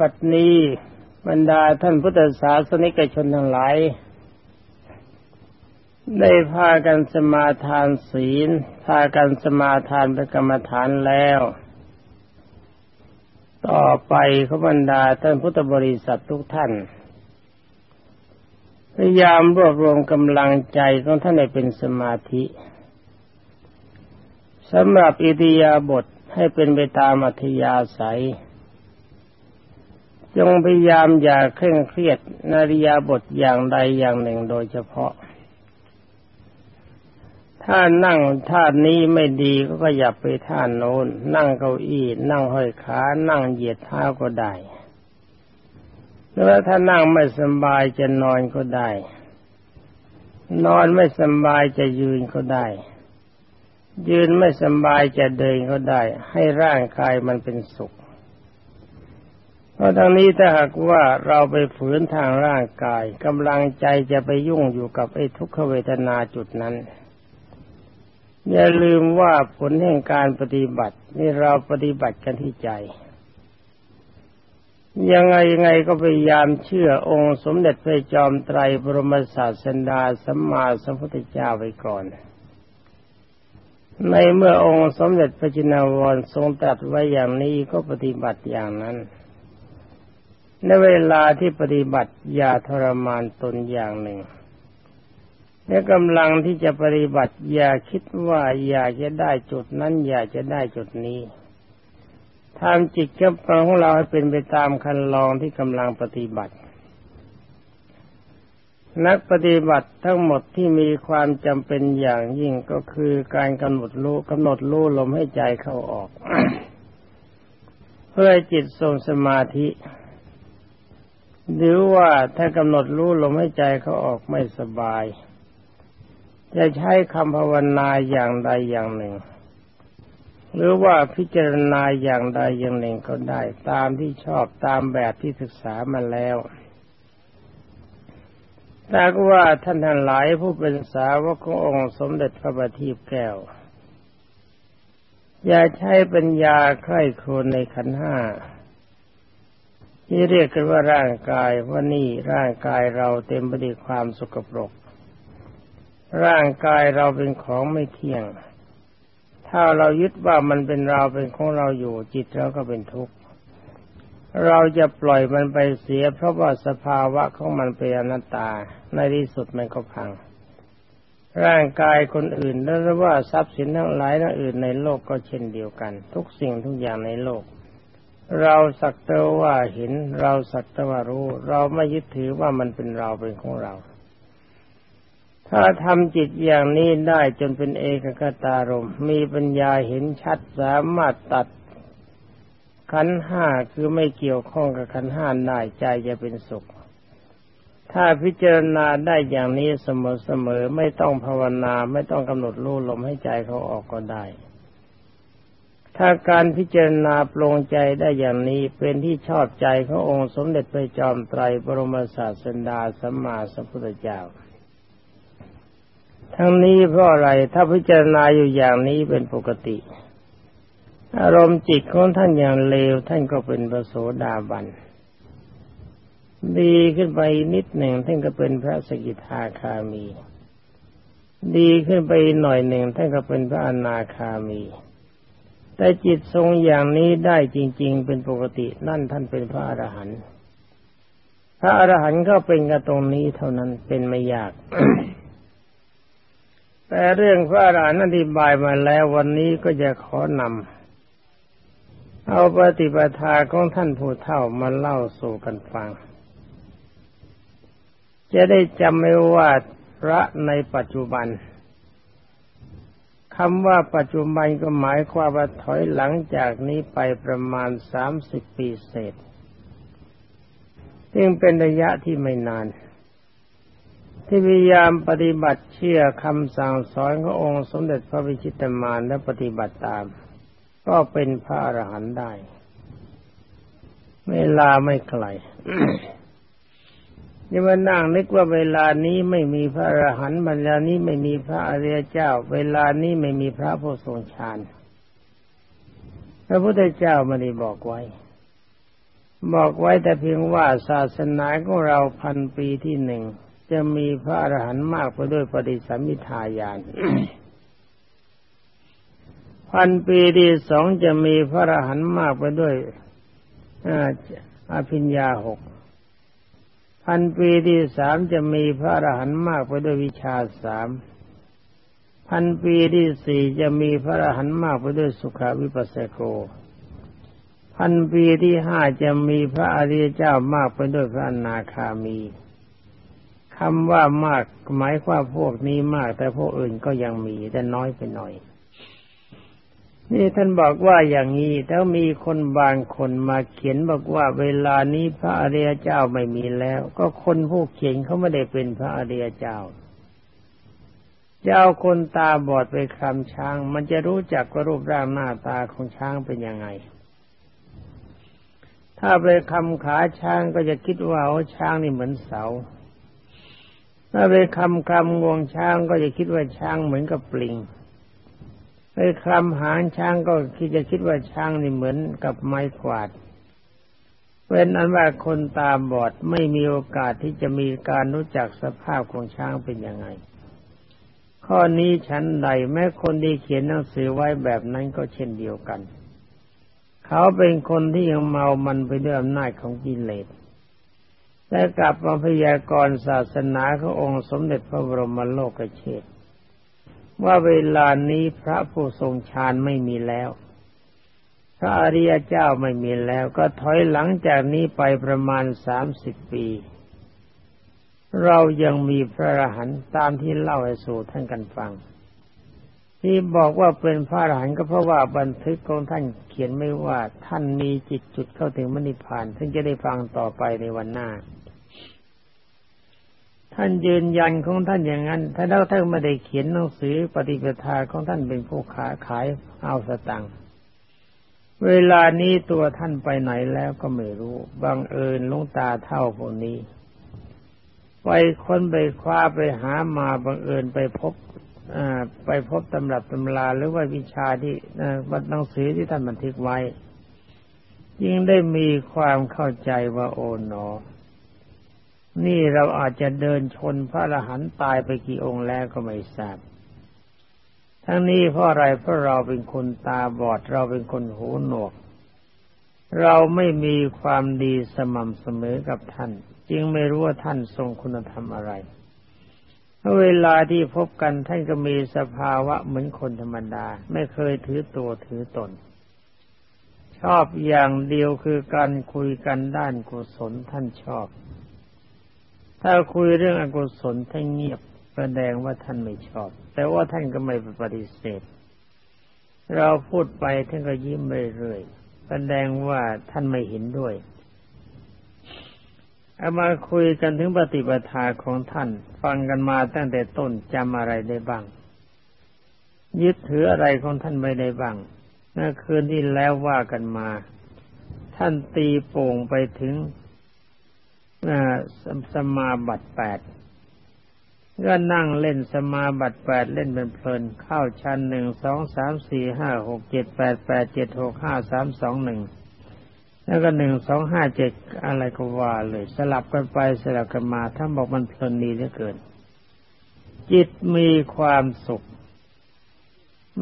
บัดนี้บรรดาท่านพุทธศาสนิกชนทั้งหลาย ได้พากันสมาทานศีล พากันสมาทานเป็นกรรมฐานแล้ว ต่อไปขบรรดาท่านพุทธบริษัททุกท่าน พยายามรวบรวมกำลังใจของท่านให้เป็นสมาธิสำหรับอิทิยาบทให้เป็นไปตามอัธยาศัย จงพยายามอย่าเคร่งเครียดนาริยาบทอย่างใดอย่างหนึ่งโดยเฉพาะ ถ้านั่งท่านี้ไม่ดีก็ขยับไปท่าโน้น นั่งเก้าอี้นั่งห้อยขา นั่งเหยียดเท้าก็ได้หรือว่าถ้านั่งไม่สบายจะนอนก็ได้ นอนไม่สบายจะยืนก็ได้ ยืนไม่สบายจะเดินก็ได้ ให้ร่างกายมันเป็นสุข เพราะทั้งนี้ถ้าหากว่าเราไปฝืนทางร่างกายกำลังใจจะไปยุ่งอยู่กับไอ้ทุกขเวทนาจุดนั้น อย่าลืมว่าผลแห่งการปฏิบัติ นี่เราปฏิบัติกันที่ใจ ยังไงยังไงก็พยายามเชื่อองค์สมเด็จพระจอมไตรบรมศาสดาสัมมาสัมพุทธเจ้าไว้ก่อนในเมื่อองค์สมเด็จพระจินวรทรงตรัสไว้อย่างนี้ก็ปฏิบัติอย่างนั้น ในเวลาที่ปฏิบัติอย่าทรมานตนอย่างหนึ่งในกำลังที่จะปฏิบัติอย่าคิดว่าอยากจะได้จุดนั้น อยากจะได้จุดนี้ทำจิตกำลังของเราให้เป็นไปตามคันลองที่กำลังปฏิบัติ นักปฏิบัติทั้งหมดที่มีความจำเป็นอย่างยิ่งก็คือการกำหนดรู้กำหนดรู้ลมให้ใจเข้าออก เพื่อจิตทรงสมาธิ หรือว่าถ้ากำหนดรู้ลมให้ใจเขาออกไม่สบาย จะใช้คำภาวนาอย่างใดอย่างหนึ่ง หรือว่าพิจารณาอย่างใดอย่างหนึ่งก็ได้ ตามที่ชอบตามแบบที่ศึกษามาแล้วแต่ว่าท่านทั้งหลายผู้เป็นสาวกขององค์สมเด็จพระบัณฑิตแก้ว อย่าใช้ปัญญาใคร่ครวญในขันห้า ที่เรียกกันว่าร่างกายว่านี่ร่างกายเราเต็มไปด้วยความสกปรก ร่างกายเราเป็นของไม่เที่ยง ถ้าเรายึดว่ามันเป็นเราเป็นของเราอยู่จิตเราก็เป็นทุกข์เราจะปล่อยมันไปเสีย เพราะว่าสภาวะของมันเป็นอนัตตาในที่สุดมันก็พัง ร่างกายคนอื่นและว่าทรัพย์สินทั้งหลายทั้งอื่นในโลกก็เช่นเดียวกัน ทุกสิ่งทุกอย่างในโลก เราสักแต่ว่าเห็น เราสักแต่ว่ารู้ เราไม่ยึดถือว่ามันเป็นเราเป็นของเรา ถ้าทำจิตอย่างนี้ได้จนเป็นเอกคตารมมีปัญญาเห็นชัดสามารถตัดขันห้าคือไม่เกี่ยวข้องกับขันห้าได้ใจจะเป็นสุข ถ้าพิจารณาได้อย่างนี้เสมอๆไม่ต้องภาวนาไม่ต้องกำหนดรู้ลมให้ใจเขาออกก็ได้ ถ้าการพิจารณาปรงใจได้อย่างนี้เป็นที่ชอบใจขององค์สมเด็จพระจอมไตรบรมศาสดาสัมมาสัมพุทธเจ้า ทั้งนี้เพราะอะไรถ้าพิจารณาอยู่อย่างนี้เป็นปกติ อารมณ์จิตของท่านอย่างเลวท่านก็เป็นพระโสดาบัน ดีขึ้นไปนิดหนึ่งท่านก็เป็นพระสกิทาคามี ดีขึ้นไปหน่อยหนึ่งท่านก็เป็นพระอนาคามี แต่จิตทรงอย่างนี้ได้จริง ๆ เป็นปกตินั่นท่านเป็นพระอรหันต์พระอรหันต์ก็เป็นกันตรงนี้เท่านั้นเป็นไม่ยาก แต่เรื่องพระอรหันต์อธิบายมาแล้ววันนี้ก็จะขอนำเอาปฏิปทาของท่านผู้เฒ่ามาเล่าสู่กันฟัง จะได้จำไม่ว่าพระในปัจจุบัน คำว่าปัจจุบันก็หมายความว่าถอยหลังจากนี้ไปประมาณสามสิบปีเศษซึ่งเป็นระยะที่ไม่นาน ที่พยายามปฏิบัติเชื่อคำสั่งสอนขององค์สมเด็จพระวิชิตมารและปฏิบัติตาม ก็เป็นพระอรหันต์ได้ เวลาไม่ไกล นี่มานั่งนึกว่าเวลานี้ไม่มีพระอรหันต์เวลานี้ไม่มีพระอริยเจ้า เวลานี้ไม่มีพระผู้ทรงฌานพระพุทธเจ้าไม่ได้บอกไว้ บอกไว้แต่เพียงว่าศาสนาของเราพันปีที่หนึ่งจะมีพระอรหันต์มากไปด้วยปฏิสัมมิทายานพันปีที่สองจะมีพระอรหันต์มากไปด้วยอภิญญาหก พันปีที่สามจะมีพระอรหันต์มากไปด้วยวิชาสามพันปีที่สี่จะมีพระอรหันต์มากไปด้วยสุขาวิปัสสโก พันปีที่ห้าจะมีพระอริยเจ้ามากไปด้วยพระอนาคามีคำว่ามากหมายความพวกนี้มาก แต่พวกอื่นก็ยังมีแต่น้อยไปหน่อย นี่ท่านบอกว่าอย่างนี้แล้วมีคนบางคนมาเขียนบอกว่าเวลานี้พระอริยเจ้าไม่มีแล้ว ก็คนผู้เขียนเขาไม่ได้เป็นพระอริยเจ้าจะเอาคนตาบอดไปคำช้าง มันจะรู้จักว่ารูปร่างหน้าตาของช้างเป็นยังไง ถ้าไปคำขาช้างก็จะคิดว่าโอ้ช้างนี่เหมือนเสา ถ้าไปคำคำงวงช้างก็จะคิดว่าช้างเหมือนกับปลิง ไปคำหางช้างก็คิดจะคิดว่าช้างนี่เหมือนกับไม้ขวาดเป็นอันว่าคนตาบอดไม่มีโอกาสที่จะมีการรู้จักสภาพของช้างเป็นยังไง ข้อนี้ชั้นใดแม้คนที่เขียนหนังสือไว้แบบนั้นก็เช่นเดียวกัน เขาเป็นคนที่ยังเมามันไปด้วยอำนาจของกิเลสแต่กลับมาพยากรณ์ศาสนาขององค์สมเด็จพระบรมโลกเชษ ว่าเวลานี้พระผู้ทรงฌานไม่มีแล้ว พระอริยเจ้าไม่มีแล้ว ก็ถอยหลังจากนี้ไปประมาณสามสิบปี เรายังมีพระอรหันต์ตามที่เล่าให้สู่ท่านกันฟัง ที่บอกว่าเป็นพระอรหันต์ก็เพราะว่าบันทึกของท่านเขียนไม่ว่าท่านมีจิตจุดเข้าถึงมรรคผานซึ่งจะได้ฟังต่อไปในวันหน้า ท่านยืนยันของท่านอย่างนั้นถ้าแล้วท่านไม่ได้เขียนหนังสือปฏิปทาของท่านเป็นผู้ขาขายเอาสตังค์เวลานี้ตัวท่านไปไหนแล้วก็ไม่รู้บังเอิญลุงตาเท่าพวกนี้ ไปค้นไปคว้าไปหามาบังเอิญไปพบไปพบตำรับตำราหรือว่าวิชาที่บัหนังสือที่ท่านบันทึกไว้ ยิ่งได้มีความเข้าใจว่าโอ๋หนอ นี่เราอาจจะเดินชนพระอรหันต์ตายไปกี่องค์แล้วก็ไม่ทราบ ทั้งนี้เพราะอะไรเพราะเราเป็นคนตาบอด เราเป็นคนหูหนวก เราไม่มีความดีสม่ำเสมอกับท่าน จึงไม่รู้ว่าท่านทรงคุณธรรมอะไรเวลาที่พบกันท่านก็มีสภาวะเหมือนคนธรรมดา ไม่เคยถือตัวถือตน ชอบอย่างเดียวคือการคุยกันด้านกุศลท่านชอบ ถ้าคุยเรื่องอกุศลท่านเงียบแสดงว่าท่านไม่ชอบ แต่ว่าท่านก็ไม่ปฏิเสธ เราพูดไปท่านก็ยิ้มเรื่อยๆแสดงว่าท่านไม่เห็นด้วยเอามาคุยกันถึงปฏิปทาของท่าน ฟังกันมาตั้งแต่ต้นจำอะไรได้บ้าง ยึดถืออะไรของท่านไม่ได้บ้างเมื่อคืนที่แล้วว่ากันมา ท่านตีโป่งไปถึง สมาบัติแปดก็นั่งเล่นสมาบัติแปดเล่นเป็นเพลินเข้าชั้นหนึ่งสองสามสี่ห้าหกเจ็ดแปดแปดเจ็ดหกห้าสามสองหนึ่งแล้วก็หนึ่งสองห้าเจ็ดอะไรก็ว่าเลย สลับกันไปสลับกันมาท่านบอกมันเพลินดีเหลือเกิน จิตมีความสุข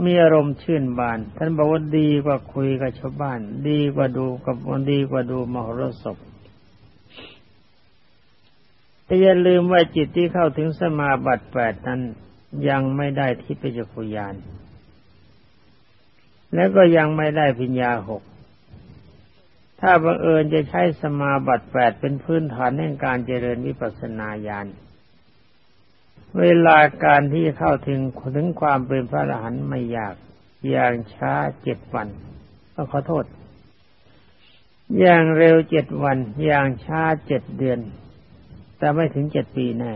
มีอารมณ์ชื่นบาน ท่านบอกว่าดีกว่าคุยกับชาวบ้าน ดีกว่าดูกับดีกว่าดูมหรสพ แต่อย่าลืมว่าจิตที่เข้าถึงสมาบัติแปดนั้นยังไม่ได้ทิพยคุยาน แล้วก็ยังไม่ได้พิญญาหก ถ้าบังเอิญจะใช้สมาบัติแปดเป็นพื้นฐานแห่งการเจริญวิปัสสนาญาณ เวลาการที่เข้าถึงถึงความเป็นพระอรหันต์ไม่ยาก อย่างช้าเจ็ดวันก็ขอโทษ อย่างเร็วเจ็ดวัน อย่างช้าเจ็ดเดือน แต่ไม่ถึงเจ็ดปีแน่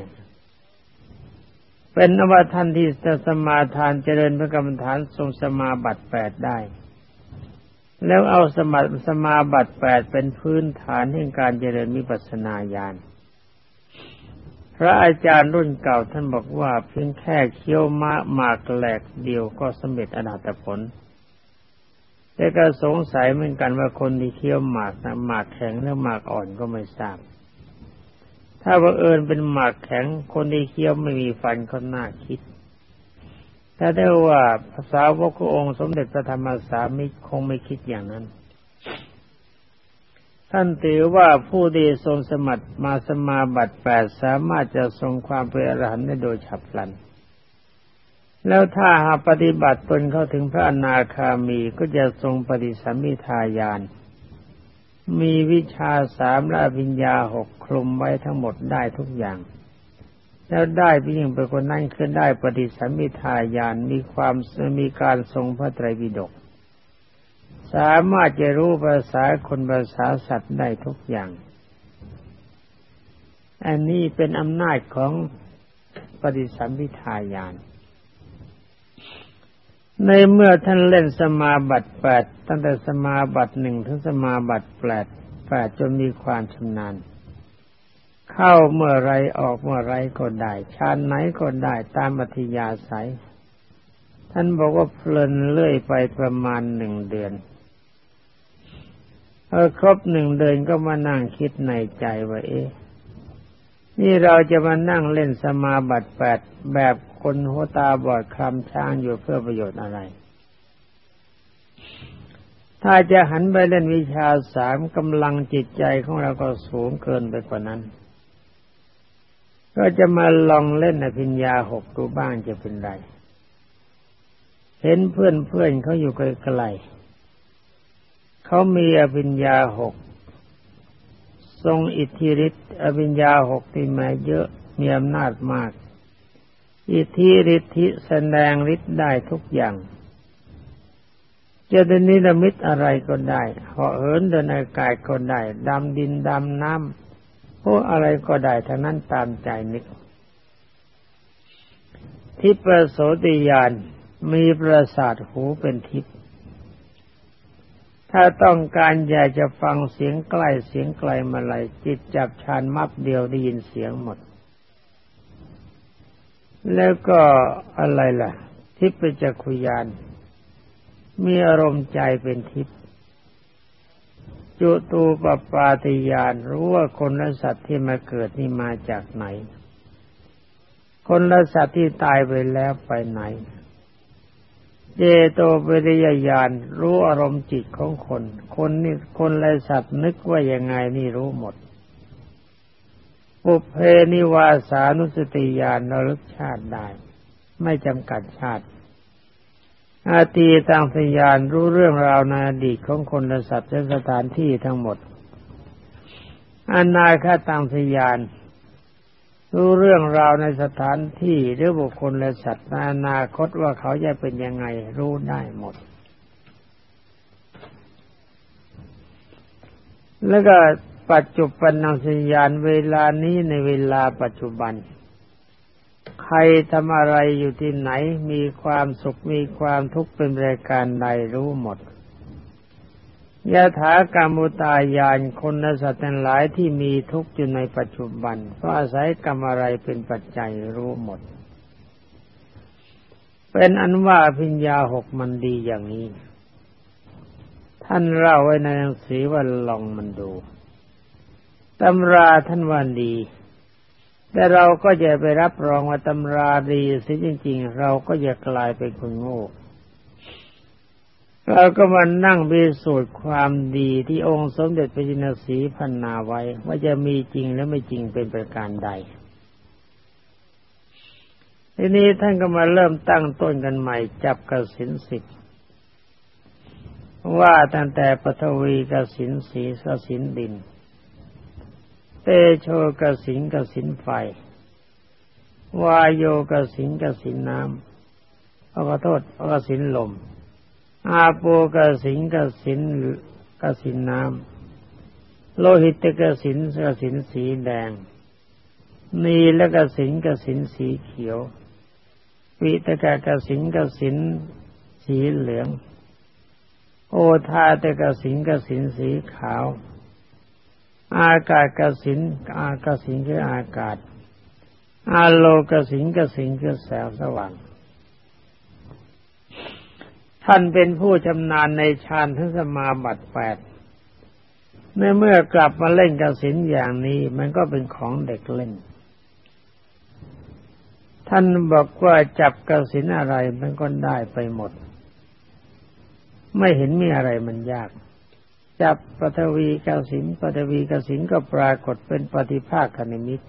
เป็นอวท่านที่จะสมาทานเจริญพระกรรมฐานทรงสมาบัติแปดได้ แล้วเอาสมาสมาบัติแปดเป็นพื้นฐานแห่งการเจริญมิปัสนาญาณพระอาจารย์รุ่นเก่าท่านบอกว่าเพียงแค่เคี้ยวมะหมากแหลกเดียวก็สำเร็จอนาตผล แต่ก็สงสัยเหมือนกันว่าคนที่เคี้ยวหมากนะหมากแข็งหรือหมากอ่อนก็ไม่ทราบ ถ้าบังเอิญเป็นหมากแข็งคนที่เคี้ยวไม่มีฟันก็น่าคิด ถ้าได้ว่าภาษาวกองค์สมเด็จพระธรรมสามิคงไม่คิดอย่างนั้น ท่านถือว่าผู้ดีทรงสมัติมาสมาบัติแปดสามารถจะทรงความเป็นอรหันต์ได้โดยฉับพลัน แล้วถ้าหากปฏิบัติตนเข้าถึงพระอนาคามีก็จะทรงปฏิสัมมิทายาน มีวิชาสามและวิญญาหกคลุมไว้ทั้งหมดได้ทุกอย่าง แล้วได้ยิ่งไปคนนั้นขึ้นได้ปฏิสัมมิทายานมีความมีการทรงพระไตรปิฎกสามารถจะรู้ภาษาคนภาษาสัตว์ได้ทุกอย่าง อันนี้เป็นอำนาจของปฏิสัมพิทายาน ในเมื่อท่านเล่นสมาบัติแปดตั้งแต่สมาบัติหนึ่งถึงสมาบัติแปดแปดจนมีความชำนาญ เข้าเมื่อไรออกเมื่อไรก็ได้ชาติไหนก็ได้ตามอัธยาศัย ท่านบอกว่าเพลินเลื่อยไปประมาณหนึ่งเดือนพอครบหนึ่งเดือนก็มานั่งคิดในใจว่าเอ๊ะนี่เราจะมานั่งเล่นสมาบัติแปดแบบ คนหัวตาบอดคลำช้างอยู่เพื่อประโยชน์อะไร ถ้าจะหันไปเล่นวิชาสามกำลังจิตใจของเราก็สูงเกินไปกว่านั้น ก็จะมาลองเล่นอภิญญาหกดูบ้างจะเป็นไร เห็นเพื่อนเพื่อนเขาอยู่ไกลๆเขามีอภิญญาหกทรงอิทธิฤทธิ์อภิญญาหกที่มาเยอะมีอำนาจมาก อิทธิฤทธิแสดงฤทธิ์ได้ทุกอย่าง จะเป็นนิรมิตอะไรก็ได้เหาะเหินเดินอากาศก็ได้ดำดินดำน้ำโอ้อะไรก็ได้ทั้งนั้นตามใจนึกทิพปโสติยานมีประสาทหูเป็นทิพย์ถ้าต้องการอยากจะฟังเสียงใกล้เสียงไกลมาไหลจิตจับชานมับเดียวได้ยินเสียงหมด แล้วก็อะไรล่ะ ทิพย์เป็นจักขุยาน มีอารมณ์ใจเป็นทิพย์จุตูปปาติยานรู้ว่าคนและสัตว์ที่มาเกิดนี่มาจากไหน คนและสัตว์ที่ตายไปแล้วไปไหน เจโตปริยญาณรู้อารมณ์จิตของคน คนนี่คนและสัตว์นึกว่ายังไงนี่รู้หมด ปุเพนิวาสานุสติญาณระลึกชาติได้ ไม่จำกัดชาติ อาตีตังสยานรู้เรื่องราวในอดีตของคนและสัตว์และสถานที่ทั้งหมดอานาคาตังสยาน รู้เรื่องราวในสถานที่หรือบุคคลและสัตว์ในอนาคตว่าเขาจะเป็นยังไงรู้ได้หมดแล้วก็ ปัจจุบันนังสยานเวลานี้ในเวลาปัจจุบัน ใครทำอะไรอยู่ที่ไหน มีความสุขมีความทุกข์เป็นรายการใดรู้หมดยะถากรรมุตายานคนและสัตว์ทั้งหลายที่มีทุกข์อยู่ในปัจจุบันเพราะอาศัยกรรมอะไรเป็นปัจจัยรู้หมด เป็นอันว่าพิญญาหกมันดีอย่างนี้ ท่านเล่าไว้ในหนังสือว่าลองมันดู ตำราท่านว่าดี แต่เราก็จะไปรับรองว่าตำราดีสิจริง ๆ เราก็จะกลายเป็นคนโง่เราก็มานั่งพิสูจน์ความดีที่องค์สมเด็จพระจินสีพันนาไว้ ว่าจะมีจริงและไม่จริงเป็นประการใด ทีนี้ท่านก็มาเริ่มตั้งต้นกันใหม่ จับกสินสิบว่าตั้งแต่ปฐวีกสินสีกสินดิน เตโชกสิงกสินไฟ วายโยกสิงกสินน้ำขอโทษกสินลม อาโปกสิงกสินกสินน้ำ โลหิตกสินกสินสีแดง นีและกสินกสินสีเขียว วิตกกสินกสินสีเหลือง โอทาตกสินกสินสีขาว อากาศกสินอากาสินคืออากาศ อาโลกสินกสินคือแสงสว่างทท่านเป็นผู้ชำนาญในฌานทั้งสมาบัติแปดในเมื่อกลับมาเล่นกสินอย่างนี้มันก็เป็นของเด็กเล่น ท่านบอกว่าจับกสินอะไรมันก็ได้ไปหมด ไม่เห็นมีอะไรมันยาก จับปฐวีกสินปฐวีกสินก็ปรากฏเป็นปฏิภาคคณิมิต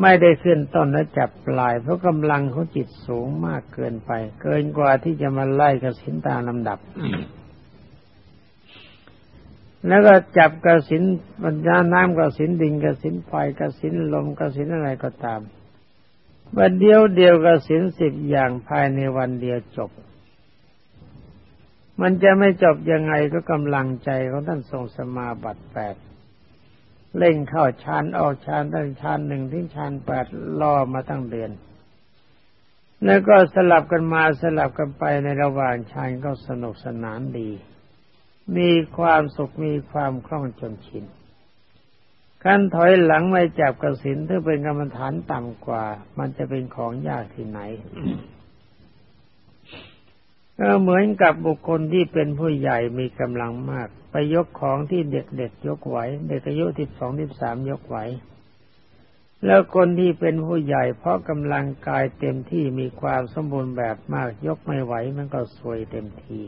ไม่ได้ขึ้นต้นและจับปลาย เพราะกำลังของจิตสูงมากเกินไป เกินกว่าที่จะมาไล่กสินตามลำดับ แล้วก็จับกสินบรรดาน้ำกสินดินกสินไฟกสินลมกสินอะไรก็ตามวันเดียวเดียวกสินสิบอย่างภายในวันเดียวจบ มันจะไม่จบยังไงก็กำลังใจของท่านทรงสมาบัติแปดเล่งเข้าชานออกชานตั้งชานหนึ่งถึงชานแปดล่อมาตั้งเดือน แล้วก็สลับกันมาสลับกันไปในระหว่างชานก็สนุกสนานดี มีความสุขมีความคล่องจนชินขั้นถอยหลังไม่จับกระสินถ้าเป็นกรรมฐานต่ำกว่า มันจะเป็นของยากที่ไหน ก็เหมือนกับบุคคลที่เป็นผู้ใหญ่มีกำลังมาก ไปยกของที่เด็กๆยกไหวเด็กอายุสิบสองสิบสามยกไหวแล้วคนที่เป็นผู้ใหญ่เพราะกำลังกายเต็มที่มีความสมบูรณ์แบบมากยกไม่ไหวมันก็สวยเต็มที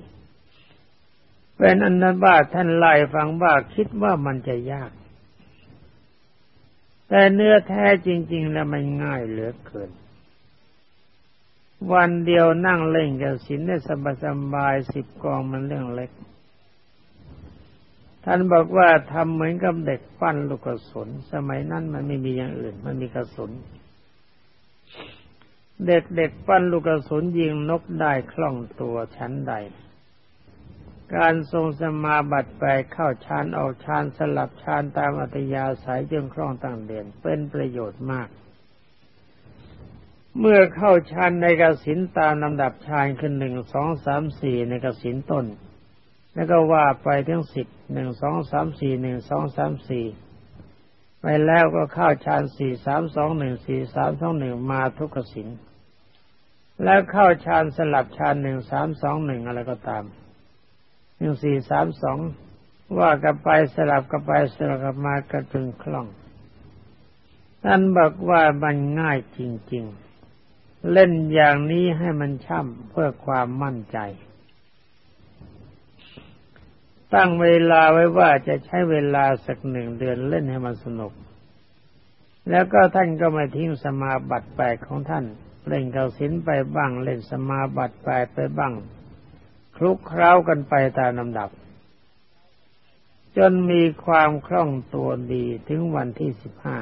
เป็นอันนั้นบ้าท่านไล่ฟังว่าคิดว่ามันจะยาก แต่เนื้อแท้จริง ๆ แล้วมันง่ายเหลือเกิน วันเดียวนั่งเล่นกับสินได้สบายสบายสิบกองมันเรื่องเล็ก ท่านบอกว่าทำเหมือนกับเด็กปั้นลูกกระสุน สมัยนั้นมันไม่มีอย่างอื่น มันมีกระสุน เด็กเด็กปั้นลูกกระสุนยิงนกได้คล่องตัวชั้นใด การทรงสมาบัติไปเข้าชานออกชานสลับชานตามอัตยาสายจนคล่องตั้งเด่นเป็นประโยชน์มาก เมื่อเข้าชันในกสินตามลำดับชานขึ้นหนึ่งสองสามสี่ในกสินต้น แล้วก็ว่าไปทั้งสิบหนึ่งสองสามสี่หนึ่งสองสามสี่ไปแล้วก็เข้าชานสี่สามสองหนึ่งสี่สามสองหนึ่งมาทุกกสินแล้วเข้าชานสลับชานหนึ่งสามสองหนึ่งอะไรก็ตามหนึ่งสี่สามสองว่ากันไปสลับกันไปสลับกันมากระตึงคล่องท่านบอกว่ามันง่ายจริง ๆ เล่นอย่างนี้ให้มันช่ำเพื่อความมั่นใจ ตั้งเวลาไว้ว่าจะใช้เวลาสักหนึ่งเดือนเล่นให้มันสนุก แล้วก็ท่านก็ไม่ทิ้งสมาบัติแปดของท่าน เล่นเกาสินไปบ้าง เล่นสมาบัติแปดไปบ้าง คลุกเคล้ากันไปตามลำดับ จนมีความคล่องตัวดีถึงวันที่สิบห้า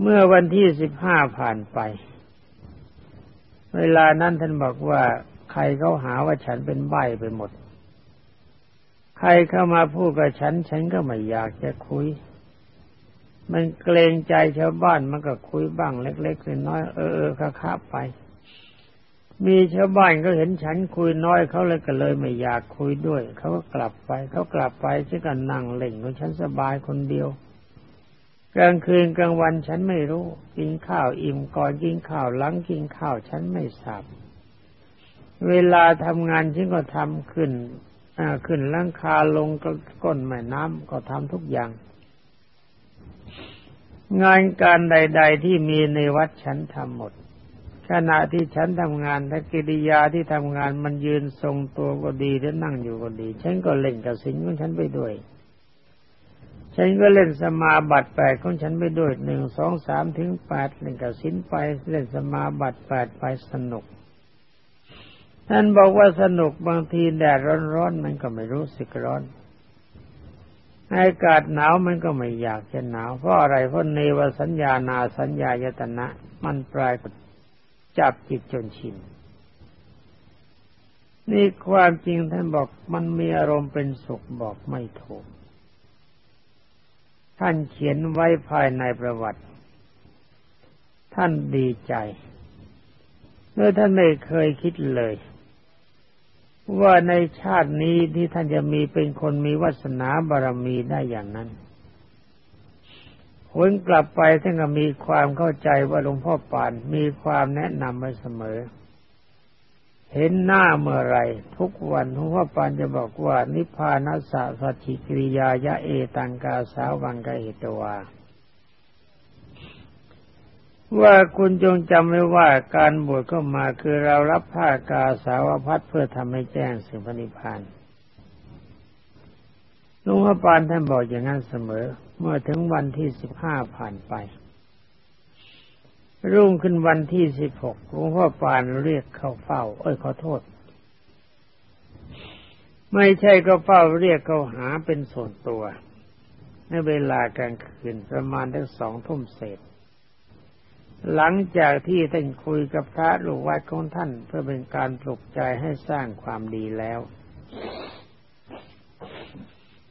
เมื่อวันที่สิบห้าผ่านไป เวลานั้นท่านบอกว่าใครเขาหาว่าฉันเป็นใบไปหมด ใครเข้ามาพูดกับฉัน ฉันก็ไม่อยากจะคุย มันเกรงใจชาวบ้านมันก็คุยบ้างเล็กๆน้อยๆเออเออค้าไป มีชาวบ้านก็เห็นฉันคุยน้อยเขาเลยก็เลยไม่อยากคุยด้วย เขาก็กลับไป เขากลับไปฉันก็นั่งเล่นของฉันสบายคนเดียว กลางคืนกลางวันฉันไม่รู้ กินข้าวอิ่มก่อนกินข้าวหลังกินข้าวฉันไม่ทราบเวลาทำงานฉันก็ทำขึ้นขึ้นลังคาลงก้นแม่น้ำก็ทำทุกอย่าง งานการใด ๆ ที่มีในวัดฉันทำหมด ขณะที่ฉันทำงานถ้ากิริยาที่ทำงานมันยืนทรงตัวก็ดีหรือนั่งอยู่ก็ดี ฉันก็เล่นกับสิ่งของฉันไปด้วย ฉันก็เล่นสมาบัติแปดของฉันไปด้วยหนึ่งสองสามถึงแปดเล่นกับสินไปเล่นสมาบัติแปดไปสนุก ท่านบอกว่าสนุกบางทีแดดร้อนๆมันก็ไม่รู้สึกร้อนอากาศหนาวมันก็ไม่อยากจะหนาวเพราะอะไรเพราะเนวสัญญานาสัญญายตนะ มันปลายจับจิตจนชินนี่ความจริงท่านบอกมันมีอารมณ์เป็นสุขบอกไม่ถูก ท่านเขียนไว้ภายในประวัติ ท่านดีใจเมื่อท่านไม่เคยคิดเลย ว่าในชาตินี้ที่ท่านจะมีเป็นคนมีวาสนาบารมีได้อย่างนั้นผลกลับไปท่านก็มีความเข้าใจว่าหลวงพ่อปานมีความแนะนำไว้เสมอ เห็นหน้าเมื่อไรทุกวันหลวงพ่อปานจะบอกว่า นิพพานัสสะสัจจิกริยายะเอตังกาสาวังกเหตวาว่าคุณจงจำไว้ว่าการบวชเข้ามาคือเรารับผ้ากาสาวพัดเพื่อทำให้แจ้งสิ่งพนิพพานหลวงพ่อปานท่านบอกอย่างนั้นเสมอ เมื่อถึงวันที่สิบห้าผ่านไป รุ่งขึ้นวันที่สิบหกหลวงพ่อปานเรียกเข้าเฝ้า เอ้ยขอโทษ ไม่ใช่ก็เฝ้าเรียกเขาหาเป็นส่วนตัว ในเวลากลางคืนประมาณทั้งสองทุ่มเศษ หลังจากที่ท่านคุยกับพระลูกวัดของท่านเพื่อเป็นการปลุกใจให้สร้างความดีแล้ว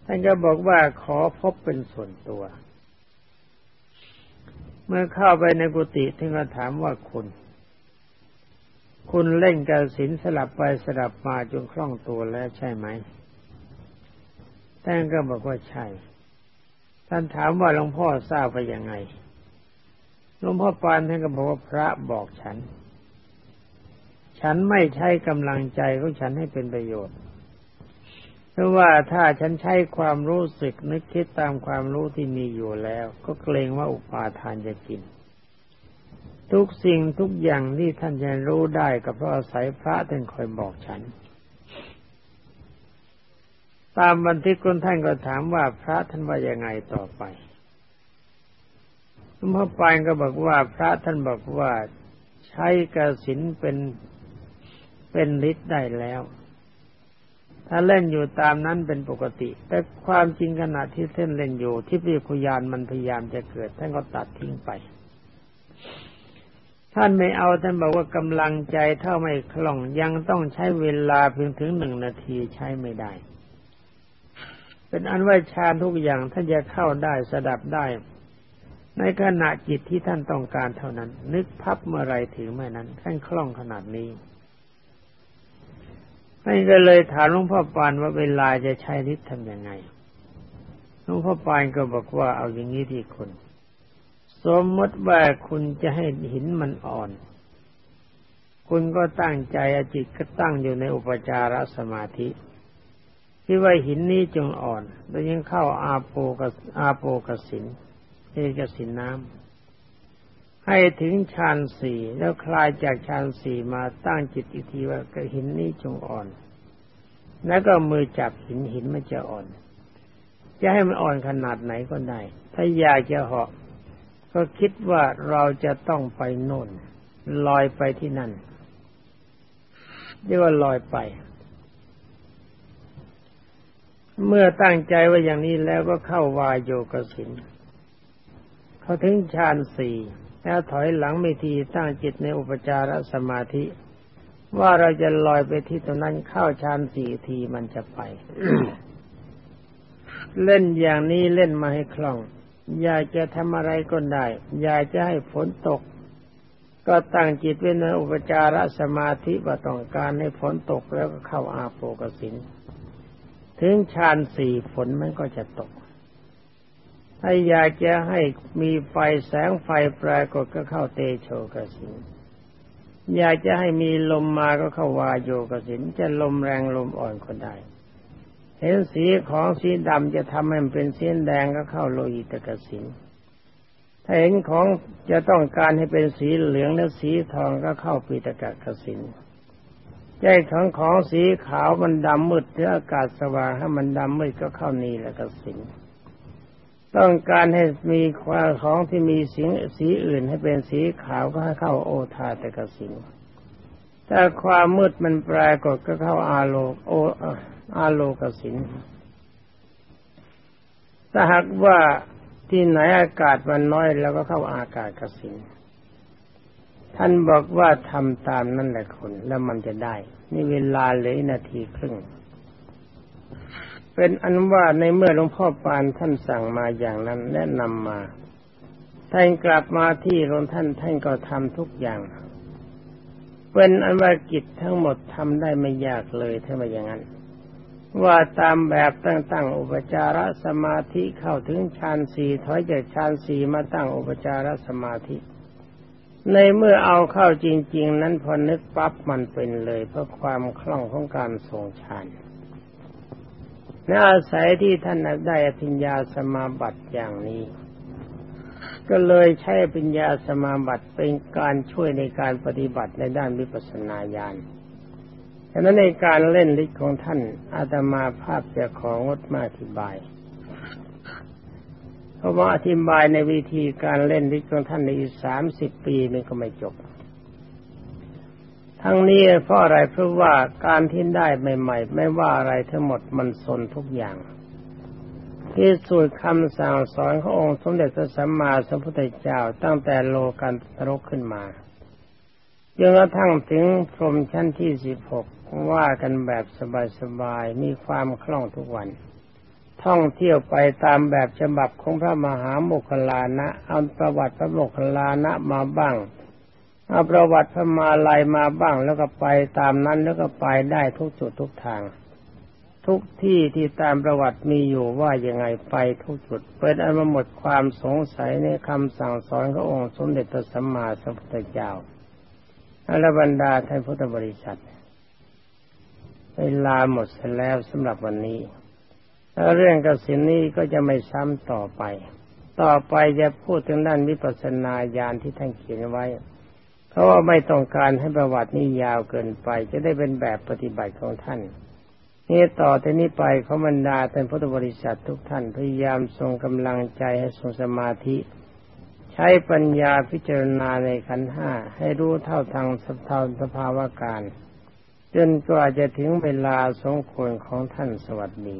ท่านก็บอกว่าขอพบเป็นส่วนตัว เมื่อเข้าไปในกุฏิท่านก็ถามว่าคุณ คุณเล่นกระสินสลับไปสลับมาจนคล่องตัวแล้วใช่ไหมท่านก็บอกว่าใช่ ท่านถามว่าหลวงพ่อทราบไปยังไง หลวงพ่อปานท่านก็บอกว่าพระบอกฉัน ฉันไม่ใช้กำลังใจของฉันให้เป็นประโยชน์ ราะว่าถ้าฉันใช้ความรู้สึกนึกคิดตามความรู้ที่มีอยู่แล้ว ก็เกรงว่าอุปาทานจะกิน ทุกสิ่งทุกอย่างที่ท่านจะรู้ได้ก็เพราะอาศัยพระท่านคอยบอกฉัน ตามบันทึกคนท่านก็ถามว่าพระท่านว่ายังไงต่อไปหลวงพ่อปานก็บอกว่าพระท่านบอกว่าใช้กสินเป็นเป็นฤทธิ์ได้แล้ว ถ้าเล่นอยู่ตามนั้นเป็นปกติ แต่ความจริงขณะที่เส้นเล่นอยู่ ที่พิคุยานมันพยายามจะเกิดท่านก็ตัดทิ้งไป ท่านไม่เอาท่านบอกว่ากำลังใจเท่าไม่คล่องยังต้องใช้เวลาเพียงถึงหนึ่งนาทีใช้ไม่ได้ เป็นอันว่าฌานทุกอย่างท่านจะเข้าได้สดับได้ ในขณะจิตที่ท่านต้องการเท่านั้น นึกพับเมื่อไรถึงเมื่อนั้นท่านคล่องขนาดนี้ ท่านก็เลยถามหลวงพ่อปานว่าเวลาจะใช้ฤทธิ์ทำยังไงหลวงพ่อปานก็บอกว่าเอาอย่างนี้ที่คุณสมมติว่าคุณจะให้หินมันอ่อน คุณก็ตั้งใจอจิตก็ตั้งอยู่ในอุปจารสมาธิที่ว่าหินนี้จงอ่อน แล้วยังเข้าอาโปกับอาโปกสินเอกสินน้ำ ให้ถึงฌานสี่แล้วคลายจากฌานสี่มาตั้งจิตอีกทีว่ากระหินนี้จงอ่อน แล้วก็มือจับหินหินมันจะอ่อน จะให้มันอ่อนขนาดไหนก็ได้ ถ้าอยากจะเหาะก็คิดว่าเราจะต้องไปโน่นลอยไปที่นั่นเรียกว่าลอยไป เมื่อตั้งใจว่าอย่างนี้แล้วก็เข้าวายโยกสินเขาถึงฌานสี่ แล้วถอยหลังไม่ทีตั้งจิตในอุปจารสมาธิ ว่าเราจะลอยไปที่ตรงนั้นเข้าฌานสี่ทีมันจะไป เล่นอย่างนี้เล่นมาให้คล่อง อยากจะทำอะไรก็ได้ อยากจะให้ฝนตก ก็ตั้งจิตไว้ในอุปจารสมาธิว่าต้องการให้ฝนตกแล้วก็เข้าอาโปกสินถึงฌานสี่ฝนมันก็จะตก ถ้าอยากจะให้มีไฟแสงไฟปรากฏก็เข้าเตโชกสินอยากจะให้มีลมมาก็เข้าวาโยกสินจะลมแรงลมอ่อนก็ได้เห็นสีของสีดำจะทำให้มันเป็นสีแดงก็เข้าโลหิตกสินถ้าเห็นของจะต้องการให้เป็นสีเหลืองและสีทองก็เข้าปีตกะกสินใจของของสีขาวมันดำมืดหรืออากาศสว่างให้มันดำมืดก็เข้านีละกสิน ต้องการให้มีความของที่มีสีสีอื่นให้เป็นสีขาวก็ให้เข้าโอทาตกสินถ้าความมืดมันปรากฏก็เข้าอาโลโออาโลกสินถ้าหากว่าที่ไหนอากาศมันน้อยแล้วก็เข้าอากาศกสินท่านบอกว่าทำตามนั่นแหละคนแล้วมันจะได้ นี่เวลาเลือนาทีครึ่ง เป็นอันว่าในเมื่อหลวงพ่อปานท่านสั่งมาอย่างนั้นแนะนำมา ท่านกลับมาที่โรงท่านท่านก็ทำทุกอย่าง เป็นอันว่ากิจทั้งหมดทำได้ไม่ยากเลยถ้ามาอย่างนั้น ว่าตามแบบตั้งๆอุปจารสมาธิเข้าถึงฌานสี่ถอยจากฌานสี่มาตั้งอุปจารสมาธิ ในเมื่อเอาเข้าจริง ๆ นั้นพอนึกปั๊บมันเป็นเลย เพราะความคล่องของการทรงฌาน และอาศัยที่ท่านได้อภิญญาสมาบัติอย่างนี้ ก็เลยใช้ปัญญาสมาบัติเป็นการช่วยในการปฏิบัติในด้านวิปัสสนาญาณฉะนั้นในการเล่นฤทธิ์ของท่านอาตมาภาพจะของดมาอธิบาย เพราะว่าอธิบายในวิธีการเล่นฤทธิ์ของท่านในอีกสามสิบปีมันก็ไม่จบ ทั้งนี้เพราะอะไรเพราะว่าการที่ได้ใหม่ ๆ ไม่ว่าอะไรทั้งหมดมันสนทุกอย่างที่สุดคำสั่งสอนขององค์สมเด็จพระสัมมาสัมพุทธเจ้าตั้งแต่โลกันตรกขึ้นมาจนกระทั่งถึงพรมชั้นที่สิบหกว่ากันแบบสบายๆมีความคล่องทุกวัน ท่องเที่ยวไปตามแบบฉบับของพระมหาโมคคลานะเอาประวัติพระโมคคลานะมาบ้าง เอาประวัติพมาลายมาบ้างแล้วก็ไปตามนั้นแล้วก็ไปได้ทุกจุดทุกทาง ทุกที่ที่ตามประวัติมีอยู่ว่ายังไงไปทุกจุดเป็นอันหมดความสงสัยในคำสั่งสอนขององค์สมเด็จพระสัมมาสัมพุทธเจ้าอรบรรดาท่านพุทธบริษัทเวลาหมดแล้วสำหรับวันนี้แล้วเรื่องกสินนี้ก็จะไม่ซ้ำต่อไป ต่อไปจะพูดถึงด้านวิปัสสนาญาณที่ท่านเขียนไว้ เพราะว่าไม่ต้องการให้ประวัตินี้ยาวเกินไป จะได้เป็นแบบปฏิบัติของท่านนี่ต่อแต่นี้ไปขอบรรดาท่านพุทธบริษัททุกท่านพยายามทรงกำลังใจให้ทรงสมาธิ ใช้ปัญญาพิจารณาในขันห้าให้รู้เท่าทางสภาวสภาวะการ จนกว่าจะถึงเวลาสมควรของท่านสวัสดี